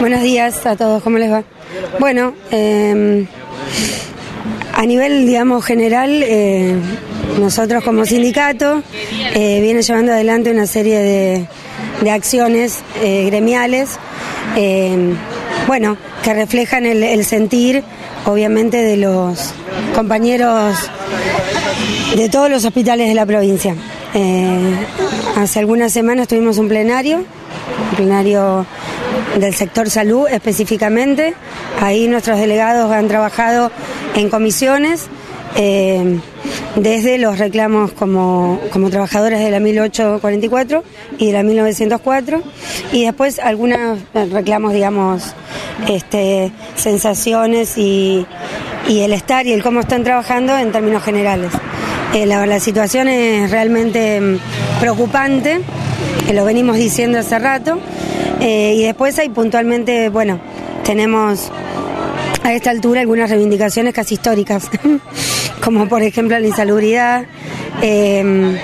Buenos días a todos, ¿cómo les va? Bueno, eh, a nivel, digamos, general, eh, nosotros como sindicato eh, viene llevando adelante una serie de, de acciones eh, gremiales, eh, bueno, que reflejan el, el sentir, obviamente, de los compañeros de todos los hospitales de la provincia. Hace algunas semanas tuvimos un plenario, un plenario del sector salud específicamente. Ahí nuestros delegados han trabajado en comisiones. eh, desde los reclamos como, como trabajadores de la 1844 y de la 1904 y después algunos reclamos, digamos, este, sensaciones y, y el estar y el cómo están trabajando en términos generales. Eh, la, la situación es realmente mm, preocupante, lo venimos diciendo hace rato, eh, y después hay puntualmente, bueno, tenemos a esta altura algunas reivindicaciones casi históricas, como por ejemplo la insalubridad, eh,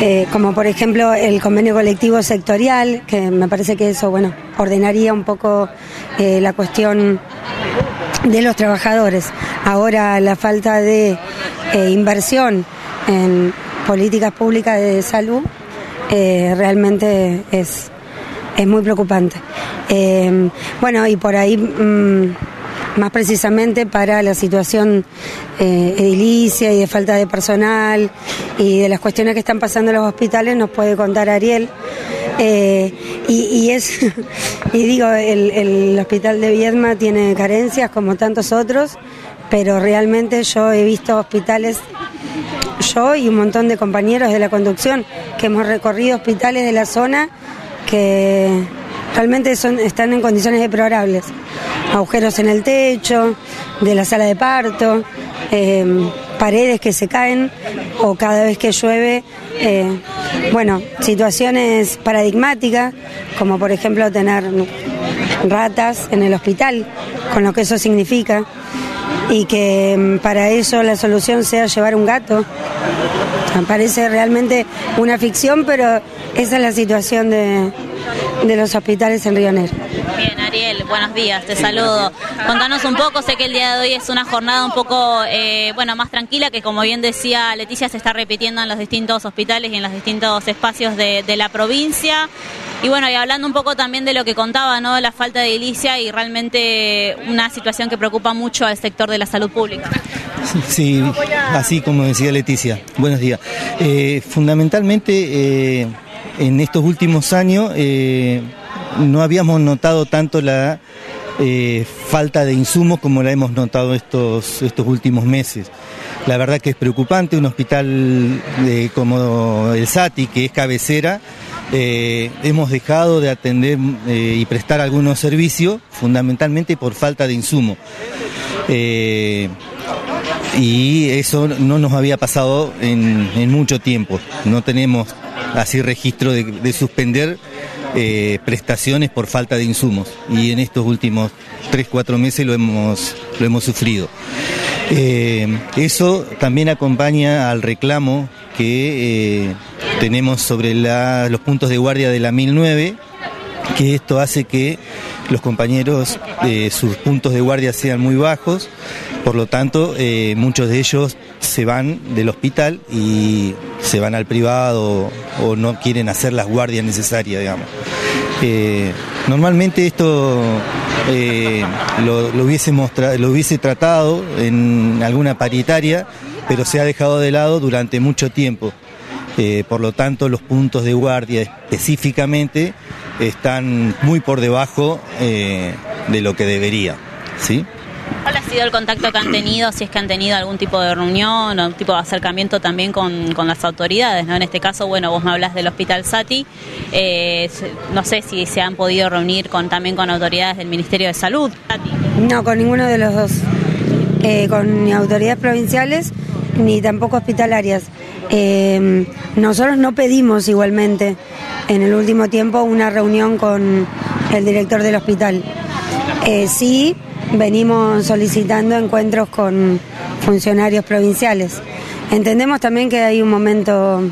eh, como por ejemplo el convenio colectivo sectorial, que me parece que eso, bueno, ordenaría un poco eh, la cuestión de los trabajadores. Ahora la falta de inversión en políticas públicas de salud realmente es, es muy preocupante. Eh, bueno, y por ahí, mm, más precisamente para la situación eh, edilicia y de falta de personal y de las cuestiones que están pasando en los hospitales, nos puede contar Ariel. Eh, y, y es, y digo, el, el hospital de Viedma tiene carencias como tantos otros, pero realmente yo he visto hospitales yo y un montón de compañeros de la conducción que hemos recorrido hospitales de la zona que realmente son, están en condiciones deplorables. Agujeros en el techo, de la sala de parto, eh, paredes que se caen o cada vez que llueve, eh, bueno, situaciones paradigmáticas, como por ejemplo tener ratas en el hospital, con lo que eso significa y que mm, para eso la solución sea llevar un gato. Parece realmente una ficción, pero esa es la situación de, de los hospitales en Río Negro. Bien, Ariel, buenos días, te saludo. Contanos un poco, sé que el día de hoy es una jornada un poco, eh, bueno, más tranquila, que como bien decía Leticia, se está repitiendo en los distintos hospitales y en los distintos espacios de, de la provincia. Y bueno, y hablando un poco también de lo que contaba, ¿no? La falta de edilicia y realmente una situación que preocupa mucho al sector de la salud pública. Sí, así como decía Leticia. Buenos días. Eh, fundamentalmente, eh, en estos últimos años eh, no habíamos notado tanto la eh, falta de insumos como la hemos notado estos, estos últimos meses. La verdad que es preocupante, un hospital de- como el SATI, que es cabecera, eh, hemos dejado de atender eh, y prestar algunos servicios, fundamentalmente por falta de insumo. Eh, y eso no nos había pasado en mucho tiempo. No tenemos así registro de, de suspender eh, prestaciones por falta de insumos y en estos últimos 3, 4 meses lo hemos, lo hemos sufrido. Eh, eso también acompaña al reclamo que eh, tenemos sobre los puntos de guardia de la 1009 que esto hace que los compañeros eh, sus puntos de guardia sean muy bajos, por lo tanto eh, muchos de ellos se van del hospital y se van al privado o no quieren hacer las guardias necesarias, digamos. Eh, normalmente esto lo, lo hubiésemos lo hubiese tratado en alguna paritaria, pero se ha dejado de lado durante mucho tiempo. Eh, por lo tanto, los puntos de guardia específicamente están muy por debajo eh, de lo que debería. ¿sí? ¿Cuál ha sido el contacto que han tenido, si es que han tenido algún tipo de reunión o un tipo de acercamiento también con, con las autoridades? ¿no? En este caso, bueno, vos me hablas del Hospital Sati, eh, no sé si se han podido reunir con, también con autoridades del Ministerio de Salud. Sati. No, con ninguno de los dos. Eh, con ni autoridades provinciales ni tampoco hospitalarias. Eh, nosotros no pedimos igualmente en el último tiempo una reunión con el director del hospital. Eh, sí, venimos solicitando encuentros con funcionarios provinciales. Entendemos también que hay un momento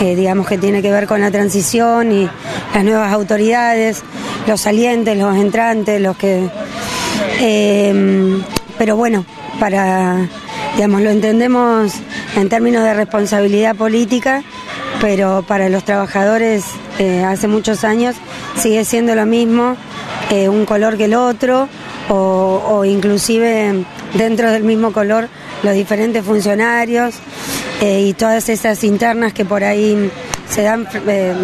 eh, digamos que tiene que ver con la transición y las nuevas autoridades los salientes, los entrantes, los que... Eh, pero bueno, para, digamos, lo entendemos en términos de responsabilidad política, pero para los trabajadores eh, hace muchos años sigue siendo lo mismo, eh, un color que el otro, o, inclusive dentro del mismo color los diferentes funcionarios eh, y todas esas internas que por ahí se dan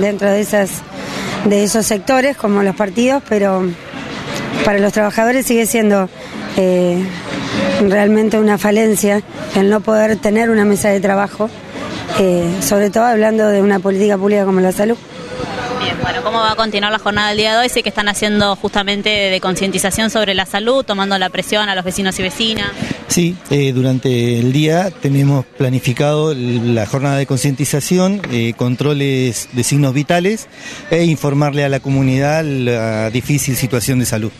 dentro de esas de esos sectores como los partidos, pero para los trabajadores sigue siendo realmente una falencia el no poder tener una mesa de trabajo, eh, sobre todo hablando de una política pública como la salud. Bien, bueno, ¿cómo va a continuar la jornada del día de hoy? Sé que están haciendo justamente de concientización sobre la salud, tomando la presión a los vecinos y vecinas. Sí, eh, durante el día tenemos planificado la jornada de concientización, eh, controles de signos vitales e informarle a la comunidad la difícil situación de salud.